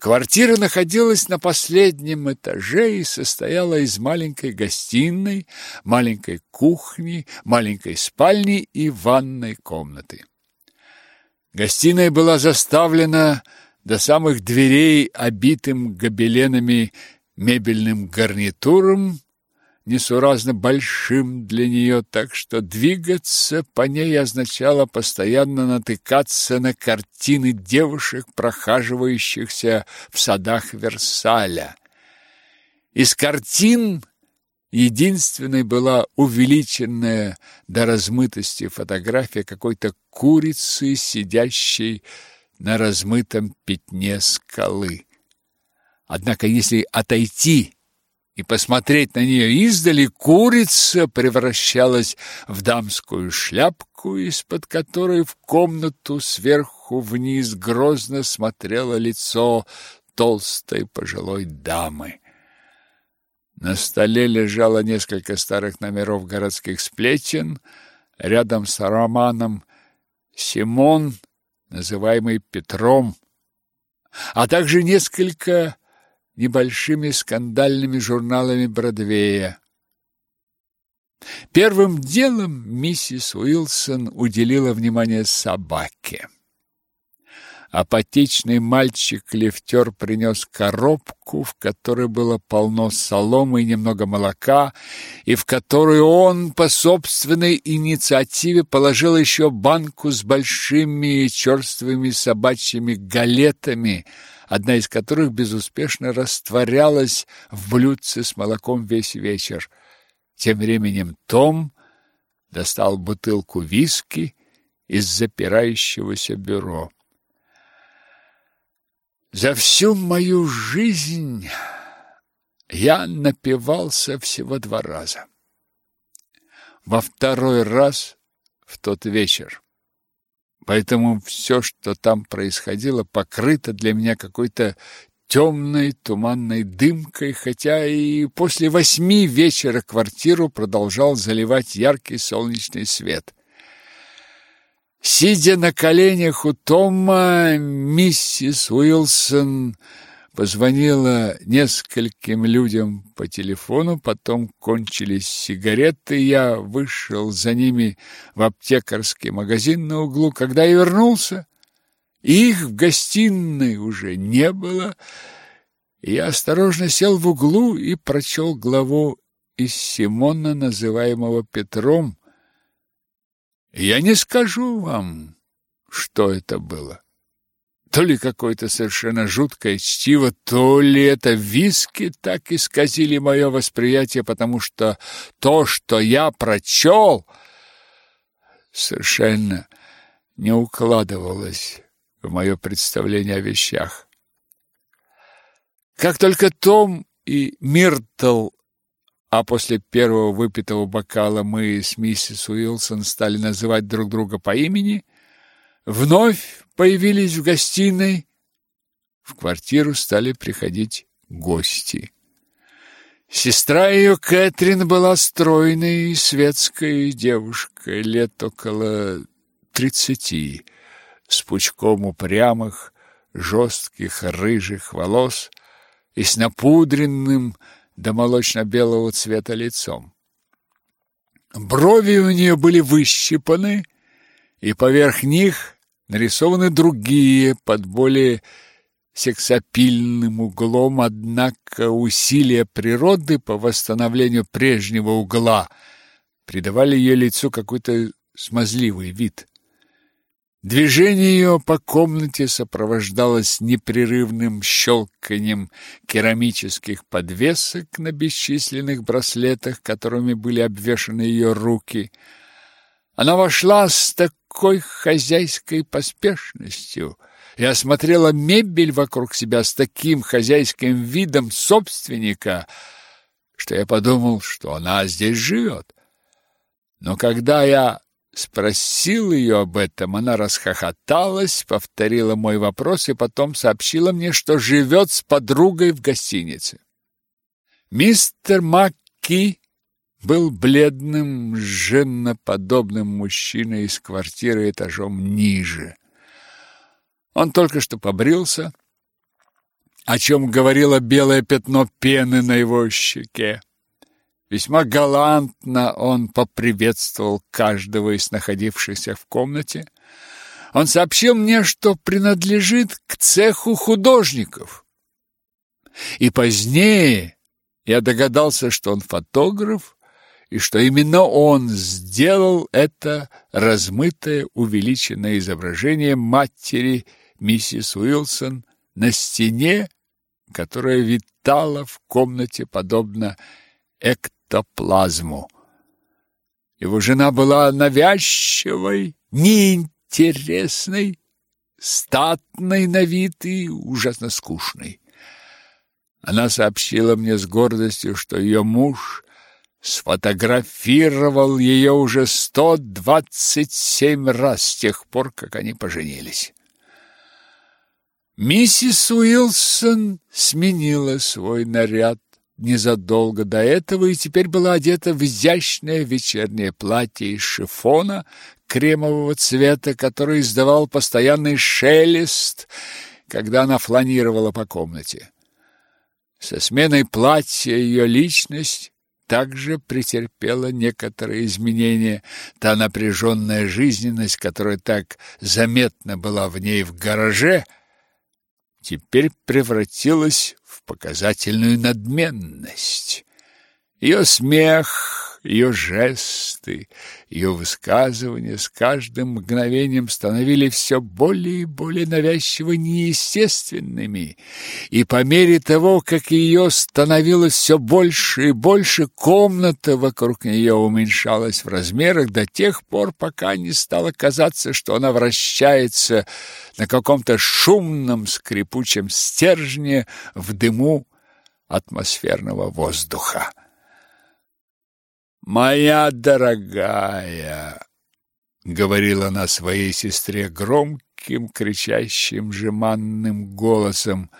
Квартира находилась на последнем этаже и состояла из маленькой гостиной, маленькой кухни, маленькой спальни и ванной комнаты. Гостиная была заставлена до самых дверей обитым гобеленами мебельным гарнитуром, несуразно большим для нее, так что двигаться по ней означало постоянно натыкаться на картины девушек, прохаживающихся в садах Версаля. Из картин единственной была увеличенная до размытости фотография какой-то курицы, сидящей на размытом пятне скалы. Однако, если отойти и посмотреть на нее издали, курица превращалась в дамскую шляпку, из-под которой в комнату сверху вниз грозно смотрело лицо толстой пожилой дамы. На столе лежало несколько старых номеров городских сплетен, рядом с романом Симон, называемый Петром, а также несколько небольшими скандальными журналами Бродвея. Первым делом миссис Уилсон уделила внимание собаке. Апатичный мальчик-лифтер принес коробку, в которой было полно соломы и немного молока, и в которую он по собственной инициативе положил еще банку с большими черствыми собачьими галетами – одна из которых безуспешно растворялась в блюдце с молоком весь вечер. Тем временем Том достал бутылку виски из запирающегося бюро. За всю мою жизнь я напивался всего два раза. Во второй раз в тот вечер. Поэтому все, что там происходило, покрыто для меня какой-то темной туманной дымкой, хотя и после восьми вечера квартиру продолжал заливать яркий солнечный свет. Сидя на коленях у Тома, миссис Уилсон Позвонила нескольким людям по телефону, потом кончились сигареты, я вышел за ними в аптекарский магазин на углу. Когда я вернулся, их в гостиной уже не было. Я осторожно сел в углу и прочел главу из Симона, называемого Петром. Я не скажу вам, что это было. То ли какое-то совершенно жуткое чтиво, то ли это виски так исказили мое восприятие, потому что то, что я прочел, совершенно не укладывалось в мое представление о вещах. Как только Том и Миртл, а после первого выпитого бокала мы с миссис Уилсон стали называть друг друга по имени, вновь появились в гостиной, в квартиру стали приходить гости. Сестра ее, Кэтрин, была стройной и светской девушкой, лет около тридцати, с пучком упрямых, жестких, рыжих волос и с напудренным до молочно-белого цвета лицом. Брови у нее были выщипаны, и поверх них нарисованы другие под более сексапильным углом, однако усилия природы по восстановлению прежнего угла придавали ее лицу какой-то смазливый вид. Движение ее по комнате сопровождалось непрерывным щелканием керамических подвесок на бесчисленных браслетах, которыми были обвешаны ее руки – она вошла с такой хозяйской поспешностью и осмотрела мебель вокруг себя с таким хозяйским видом собственника, что я подумал, что она здесь живет. Но когда я спросил ее об этом, она расхохоталась, повторила мой вопрос и потом сообщила мне, что живет с подругой в гостинице. Мистер Макки был бледным, женоподобным мужчиной из квартиры этажом ниже. Он только что побрился, о чем говорило белое пятно пены на его щеке. Весьма галантно он поприветствовал каждого из находившихся в комнате. Он сообщил мне, что принадлежит к цеху художников. И позднее я догадался, что он фотограф, и что именно он сделал это размытое увеличенное изображение матери миссис Уилсон на стене, которая витала в комнате подобно эктоплазму. Его жена была навязчивой, неинтересной, статной на вид и ужасно скучной. Она сообщила мне с гордостью, что ее муж сфотографировал ее уже сто двадцать семь раз с тех пор, как они поженились. Миссис Уилсон сменила свой наряд незадолго до этого и теперь была одета в изящное вечернее платье из шифона кремового цвета, который издавал постоянный шелест, когда она фланировала по комнате. Со сменой платья ее личность также претерпела некоторые изменения. Та напряженная жизненность, которая так заметна была в ней в гараже, теперь превратилась в показательную надменность. Ее смех ее жесты, ее высказывания с каждым мгновением становились все более и более навязчиво неестественными, и по мере того, как ее становилось все больше и больше, комната вокруг нее уменьшалась в размерах до тех пор, пока не стало казаться, что она вращается на каком-то шумном скрипучем стержне в дыму атмосферного воздуха. «Моя дорогая!» — говорила она своей сестре громким, кричащим, жеманным голосом.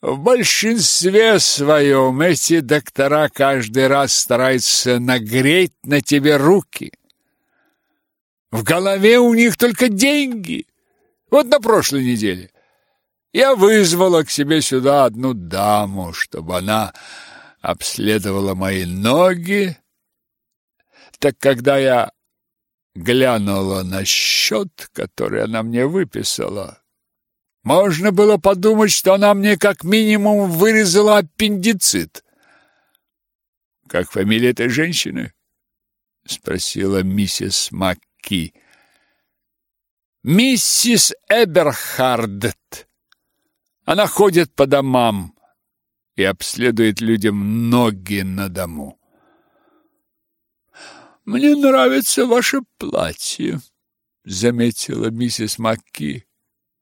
«В большинстве своем эти доктора каждый раз стараются нагреть на тебе руки. В голове у них только деньги. Вот на прошлой неделе я вызвала к себе сюда одну даму, чтобы она обследовала мои ноги, так когда я глянула на счет, который она мне выписала, можно было подумать, что она мне как минимум вырезала аппендицит. Как фамилия этой женщины? спросила миссис Макки. Миссис Эберхард. Она ходит по домам и обследует людям ноги на дому. Мне нравится ваше платье, заметила миссис Макки.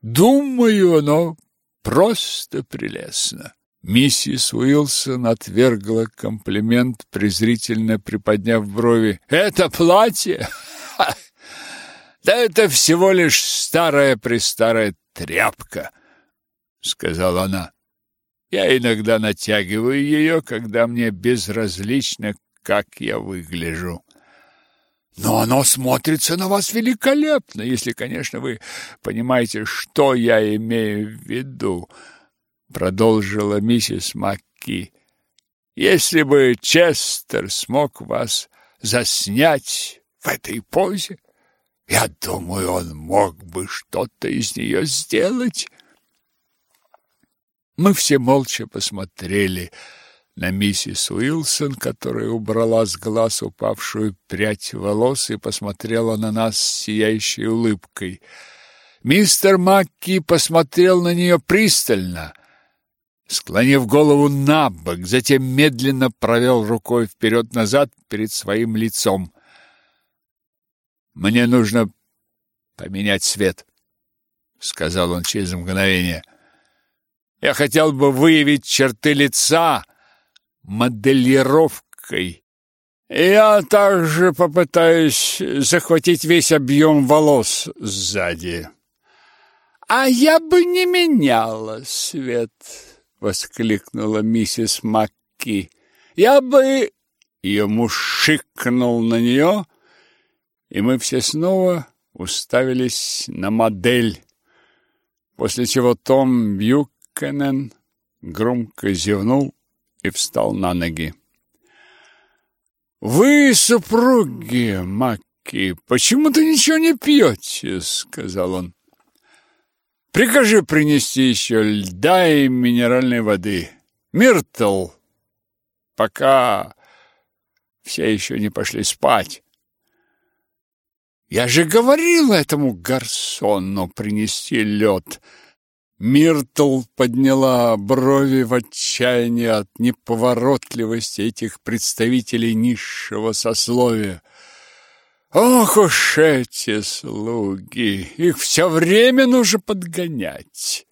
Думаю, оно просто прелестно. Миссис Уилсон отвергла комплимент, презрительно приподняв брови. Это платье? Ха! Да это всего лишь старая-престарая тряпка, сказала она. Я иногда натягиваю ее, когда мне безразлично, как я выгляжу. Но оно смотрится на вас великолепно, если, конечно, вы понимаете, что я имею в виду, продолжила миссис Макки. Если бы Честер смог вас заснять в этой позе, я думаю, он мог бы что-то из нее сделать. Мы все молча посмотрели на миссис Уилсон, которая убрала с глаз упавшую прядь волос и посмотрела на нас с сияющей улыбкой. Мистер Макки посмотрел на нее пристально, склонив голову на бок, затем медленно провел рукой вперед-назад перед своим лицом. «Мне нужно поменять свет», — сказал он через мгновение. «Я хотел бы выявить черты лица, моделировкой. Я также попытаюсь захватить весь объем волос сзади. А я бы не меняла свет, воскликнула миссис Макки. Я бы ее муж шикнул на нее, и мы все снова уставились на модель, после чего Том Бьюкенен громко зевнул и встал на ноги. «Вы, супруги Макки, почему-то ничего не пьете?» — сказал он. «Прикажи принести еще льда и минеральной воды. Миртл, пока все еще не пошли спать». «Я же говорил этому гарсону принести лед!» Миртл подняла брови в отчаянии от неповоротливости этих представителей низшего сословия. Ох уж эти слуги! Их все время нужно подгонять.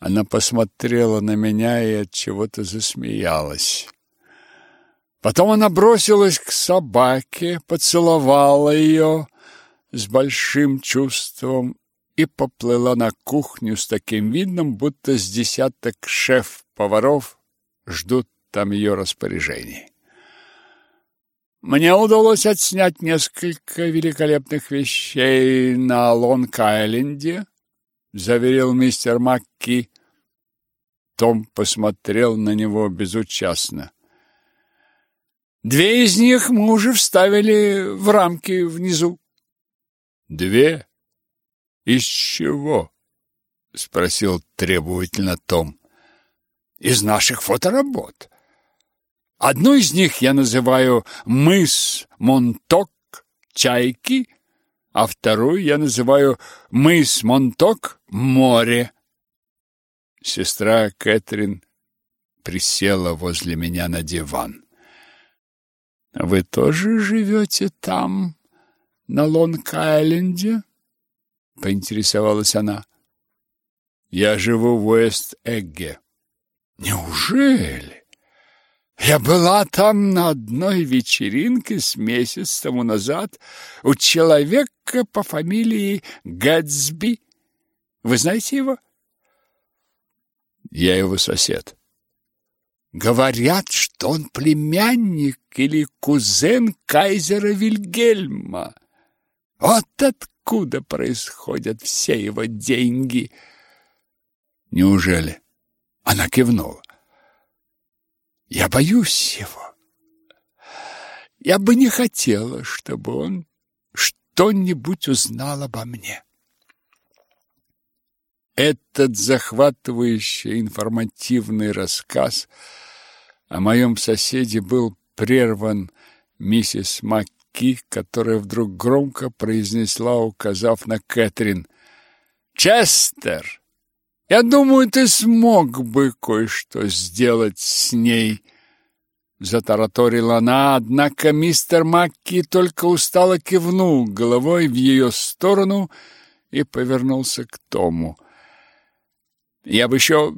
Она посмотрела на меня и от чего-то засмеялась. Потом она бросилась к собаке, поцеловала ее с большим чувством и поплыла на кухню с таким видом, будто с десяток шеф-поваров ждут там ее распоряжений. Мне удалось отснять несколько великолепных вещей на Лонг-Айленде, заверил мистер Макки. Том посмотрел на него безучастно. Две из них мы уже вставили в рамки внизу. Две? «Из чего?» — спросил требовательно Том. «Из наших фоторабот. Одну из них я называю «Мыс Монток Чайки», а вторую я называю «Мыс Монток Море». Сестра Кэтрин присела возле меня на диван. «Вы тоже живете там, на Лонг-Айленде?» — поинтересовалась она. «Я живу в Уэст-Эгге». «Неужели? Я была там на одной вечеринке с месяц тому назад у человека по фамилии Гэтсби. Вы знаете его?» «Я его сосед». Говорят, что он племянник или кузен кайзера Вильгельма. Вот откуда откуда происходят все его деньги. Неужели? Она кивнула. Я боюсь его. Я бы не хотела, чтобы он что-нибудь узнал обо мне. Этот захватывающий информативный рассказ о моем соседе был прерван миссис Мак Ки, которая вдруг громко произнесла, указав на Кэтрин. «Честер, я думаю, ты смог бы кое-что сделать с ней». Затараторила она, однако мистер Макки только устало кивнул головой в ее сторону и повернулся к Тому. «Я бы еще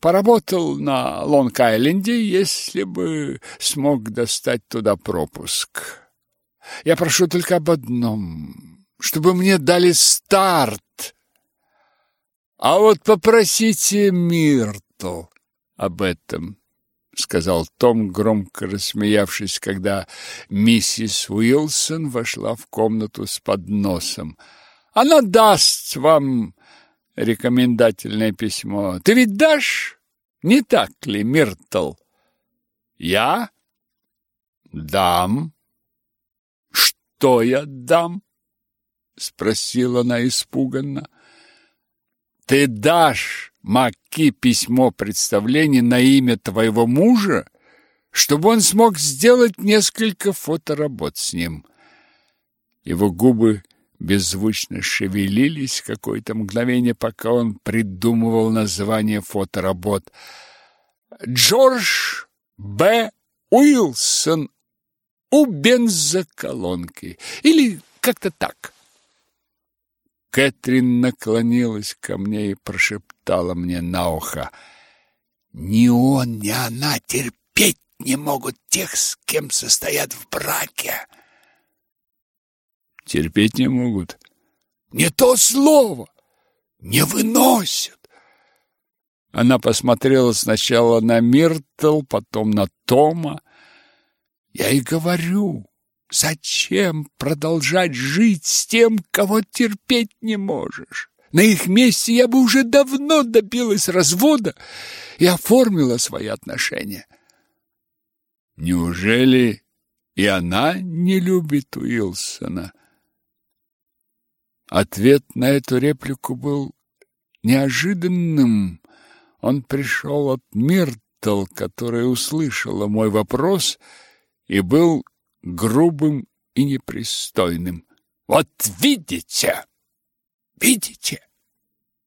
поработал на Лонг-Айленде, если бы смог достать туда пропуск. Я прошу только об одном, чтобы мне дали старт. А вот попросите Миртл об этом, сказал Том, громко рассмеявшись, когда миссис Уилсон вошла в комнату с подносом. Она даст вам рекомендательное письмо. Ты ведь дашь? Не так ли, Миртл? Я дам что я дам? спросила она испуганно. Ты дашь Маки письмо представления на имя твоего мужа, чтобы он смог сделать несколько фоторабот с ним. Его губы беззвучно шевелились какое-то мгновение, пока он придумывал название фоторабот. Джордж Б. Уилсон у бензоколонки. Или как-то так. Кэтрин наклонилась ко мне и прошептала мне на ухо. Ни он, ни она терпеть не могут тех, с кем состоят в браке. Терпеть не могут. Не то слово. Не выносят. Она посмотрела сначала на Миртл, потом на Тома, я и говорю, зачем продолжать жить с тем, кого терпеть не можешь? На их месте я бы уже давно добилась развода и оформила свои отношения. Неужели и она не любит Уилсона? Ответ на эту реплику был неожиданным. Он пришел от Миртл, которая услышала мой вопрос был грубым и непристойным. «Вот видите!» Видите?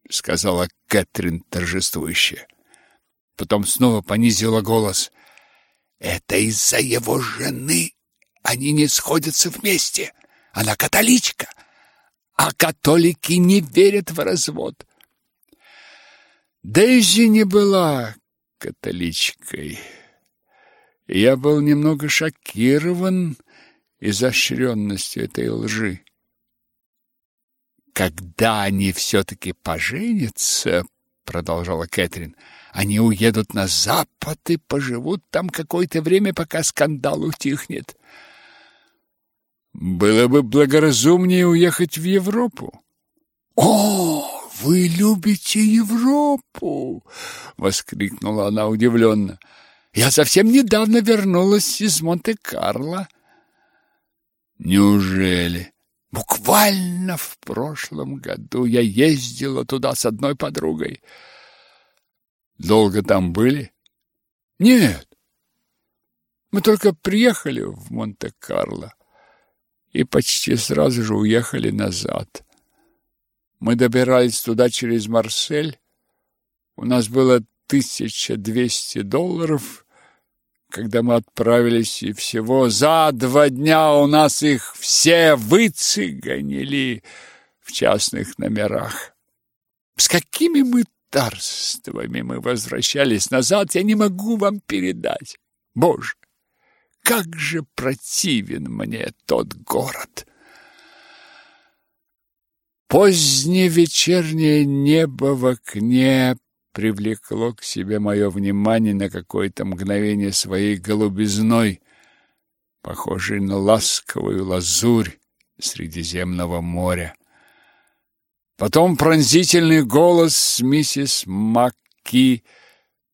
сказала Кэтрин торжествующе. Потом снова понизила голос. Это из-за его жены они не сходятся вместе. Она католичка, а католики не верят в развод. Дейзи не была католичкой. Я был немного шокирован изощренностью этой лжи когда они все-таки поженятся, продолжала Кэтрин, они уедут на запад и поживут там какое-то время, пока скандал утихнет. Было бы благоразумнее уехать в Европу. О, вы любите Европу, воскликнула она удивленно. Я совсем недавно вернулась из Монте-Карло. Неужели? Буквально в прошлом году я ездила туда с одной подругой. Долго там были? Нет. Мы только приехали в Монте-Карло и почти сразу же уехали назад. Мы добирались туда через Марсель. У нас было 1200 долларов когда мы отправились, и всего за два дня у нас их все выцеганили в частных номерах. С какими мы тарствами мы возвращались назад, я не могу вам передать. Боже, как же противен мне тот город! Позднее вечернее небо в окне привлекло к себе мое внимание на какое-то мгновение своей голубизной, похожей на ласковую лазурь Средиземного моря. Потом пронзительный голос миссис Макки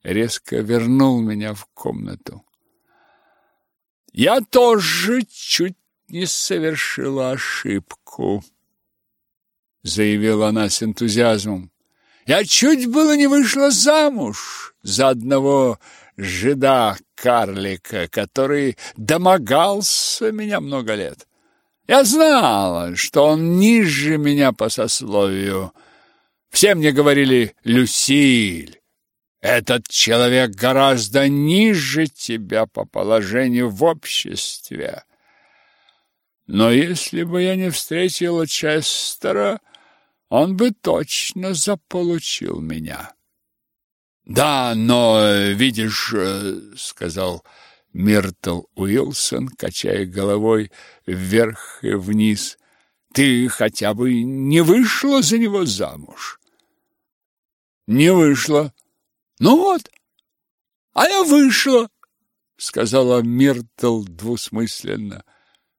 резко вернул меня в комнату. Я тоже чуть не совершила ошибку, заявила она с энтузиазмом. Я чуть было не вышла замуж за одного жида-карлика, который домогался меня много лет. Я знала, что он ниже меня по сословию. Все мне говорили «Люсиль». Этот человек гораздо ниже тебя по положению в обществе. Но если бы я не встретила Честера, он бы точно заполучил меня. Да, но, видишь, э, сказал Миртл Уилсон, качая головой вверх и вниз, ты хотя бы не вышла за него замуж. Не вышла. Ну вот. А я вышла, сказала Миртл двусмысленно.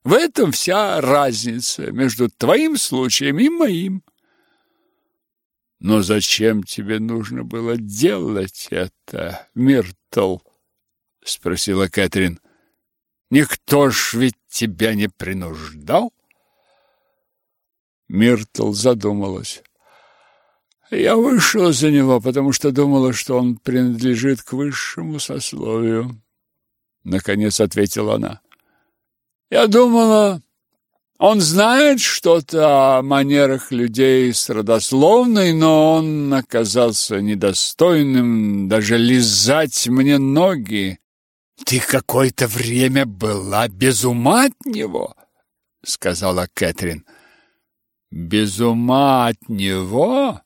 В этом вся разница между твоим случаем и моим. Но зачем тебе нужно было делать это, Миртл? спросила Кэтрин. Никто ж ведь тебя не принуждал? Миртл задумалась. Я вышла за него, потому что думала, что он принадлежит к высшему сословию. Наконец ответила она. Я думала, он знает что-то о манерах людей с родословной, но он оказался недостойным даже лизать мне ноги. Ты какое-то время была без ума от него, сказала Кэтрин. Без ума от него?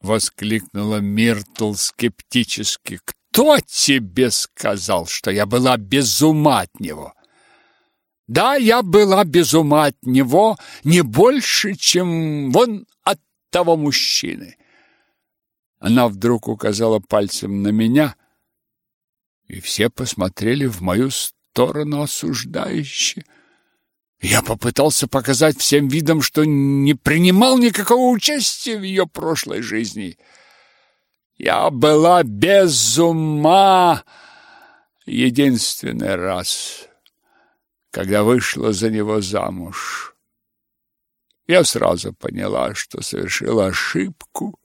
воскликнула Миртл скептически. Кто тебе сказал, что я была без ума от него? Да, я была без ума от него не больше, чем вон от того мужчины. Она вдруг указала пальцем на меня, и все посмотрели в мою сторону осуждающе. Я попытался показать всем видом, что не принимал никакого участия в ее прошлой жизни. Я была без ума единственный раз, когда вышла за него замуж. Я сразу поняла, что совершила ошибку.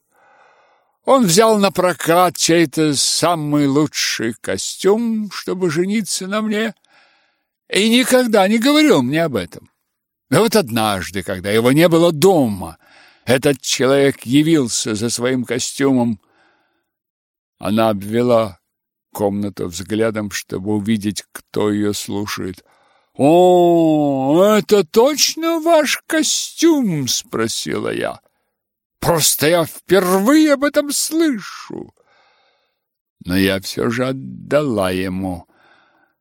Он взял на прокат чей-то самый лучший костюм, чтобы жениться на мне, и никогда не говорил мне об этом. Но вот однажды, когда его не было дома, этот человек явился за своим костюмом. Она обвела комнату взглядом, чтобы увидеть, кто ее слушает. «О, это точно ваш костюм?» — спросила я. «Просто я впервые об этом слышу». Но я все же отдала ему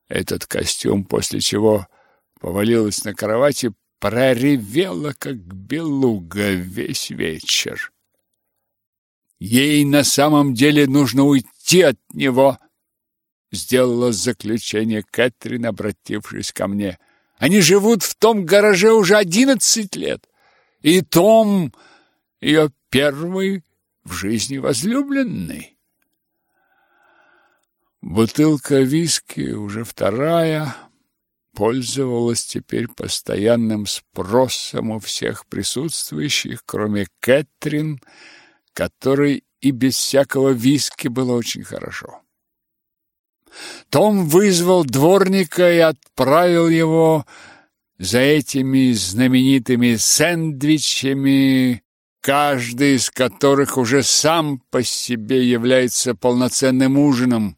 этот костюм, после чего повалилась на кровати, проревела, как белуга, весь вечер. Ей на самом деле нужно уйти от него, сделала заключение Кэтрин, обратившись ко мне. Они живут в том гараже уже одиннадцать лет, и Том ее первый в жизни возлюбленный. Бутылка виски, уже вторая, пользовалась теперь постоянным спросом у всех присутствующих, кроме Кэтрин, которой и без всякого виски было очень хорошо. Том вызвал дворника и отправил его за этими знаменитыми сэндвичами, каждый из которых уже сам по себе является полноценным ужином.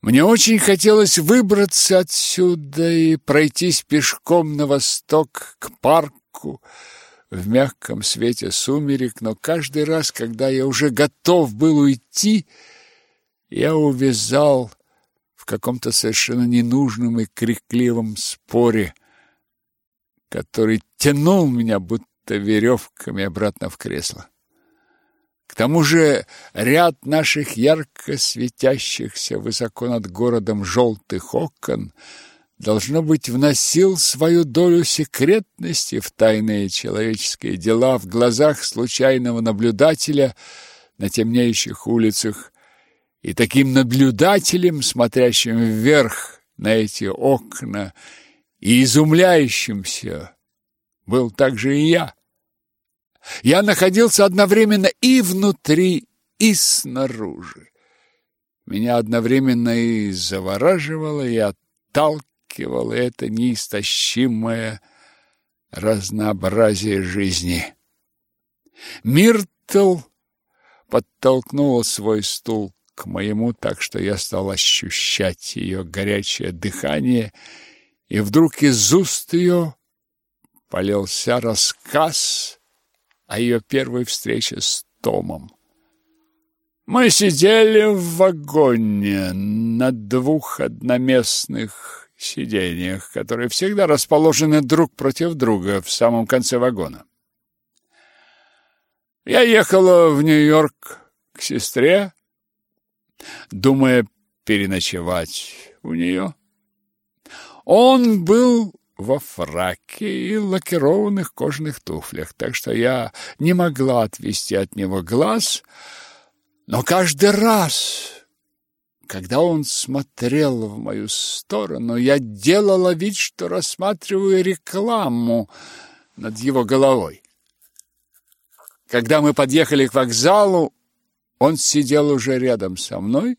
Мне очень хотелось выбраться отсюда и пройтись пешком на восток к парку в мягком свете сумерек, но каждый раз, когда я уже готов был уйти, я увязал в каком-то совершенно ненужном и крикливом споре, который тянул меня будто веревками обратно в кресло. К тому же ряд наших ярко светящихся высоко над городом желтых окон должно быть вносил свою долю секретности в тайные человеческие дела в глазах случайного наблюдателя на темнеющих улицах, и таким наблюдателем, смотрящим вверх на эти окна и изумляющимся, был также и я. Я находился одновременно и внутри, и снаружи. Меня одновременно и завораживало, и отталкивало это неистощимое разнообразие жизни. Миртл подтолкнула свой стул к моему, так что я стал ощущать ее горячее дыхание, и вдруг из уст ее полился рассказ о ее первой встрече с Томом. Мы сидели в вагоне на двух одноместных сиденьях, которые всегда расположены друг против друга в самом конце вагона. Я ехала в Нью-Йорк к сестре, думая переночевать у нее. Он был во фраке и лакированных кожаных туфлях, так что я не могла отвести от него глаз, но каждый раз, когда он смотрел в мою сторону, я делала вид, что рассматриваю рекламу над его головой. Когда мы подъехали к вокзалу, он сидел уже рядом со мной,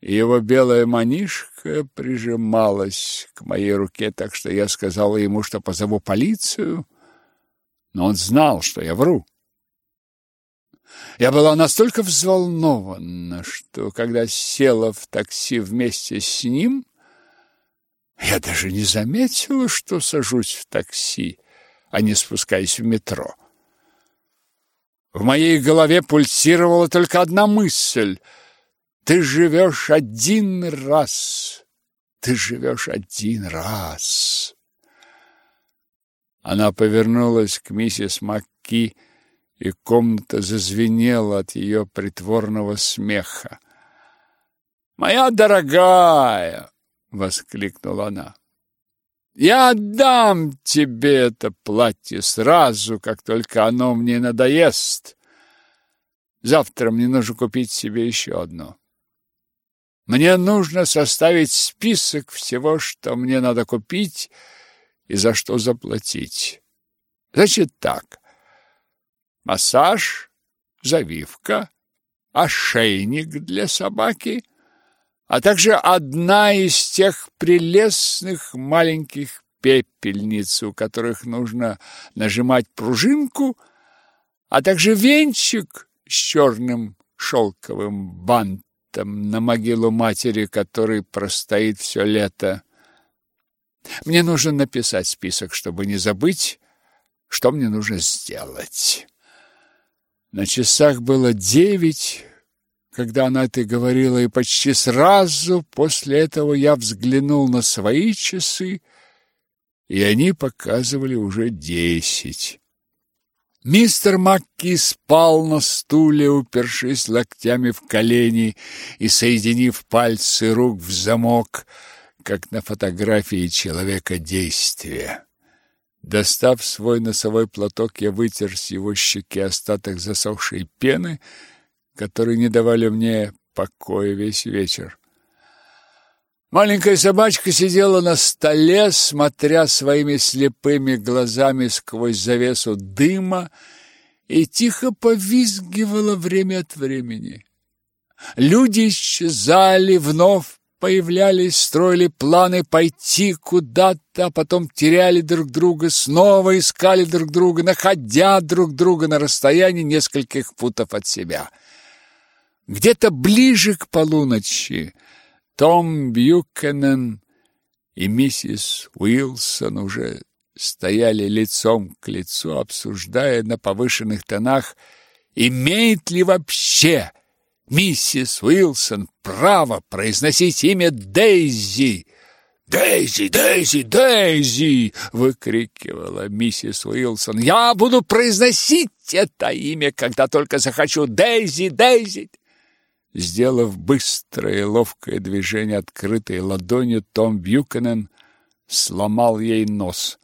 его белая манишка прижималась к моей руке, так что я сказала ему, что позову полицию, но он знал, что я вру. Я была настолько взволнована, что когда села в такси вместе с ним, я даже не заметила, что сажусь в такси, а не спускаюсь в метро. В моей голове пульсировала только одна мысль — ты живешь один раз. Ты живешь один раз. Она повернулась к миссис Макки, и комната зазвенела от ее притворного смеха. «Моя дорогая!» — воскликнула она. Я отдам тебе это платье сразу, как только оно мне надоест. Завтра мне нужно купить себе еще одно. Мне нужно составить список всего, что мне надо купить и за что заплатить. Значит так. Массаж, завивка, ошейник для собаки, а также одна из тех прелестных маленьких пепельниц, у которых нужно нажимать пружинку, а также венчик с черным шелковым бантом на могилу матери, который простоит все лето. Мне нужно написать список, чтобы не забыть, что мне нужно сделать. На часах было девять, когда она это говорила, и почти сразу после этого я взглянул на свои часы, и они показывали уже десять. Мистер Макки спал на стуле, упершись локтями в колени и соединив пальцы рук в замок, как на фотографии человека действия. Достав свой носовой платок, я вытер с его щеки остаток засохшей пены, которые не давали мне покоя весь вечер. Маленькая собачка сидела на столе, смотря своими слепыми глазами сквозь завесу дыма и тихо повизгивала время от времени. Люди исчезали, вновь появлялись, строили планы пойти куда-то, а потом теряли друг друга, снова искали друг друга, находя друг друга на расстоянии нескольких футов от себя. Где-то ближе к полуночи том Бьюкенен и миссис Уилсон уже стояли лицом к лицу, обсуждая на повышенных тонах, имеет ли вообще миссис Уилсон право произносить имя Дейзи. «Дейзи, Дейзи, Дейзи!» — выкрикивала миссис Уилсон. «Я буду произносить это имя, когда только захочу. Дейзи, Дейзи!» Сделав быстрое и ловкое движение открытой ладонью, Том Бьюкенен сломал ей нос.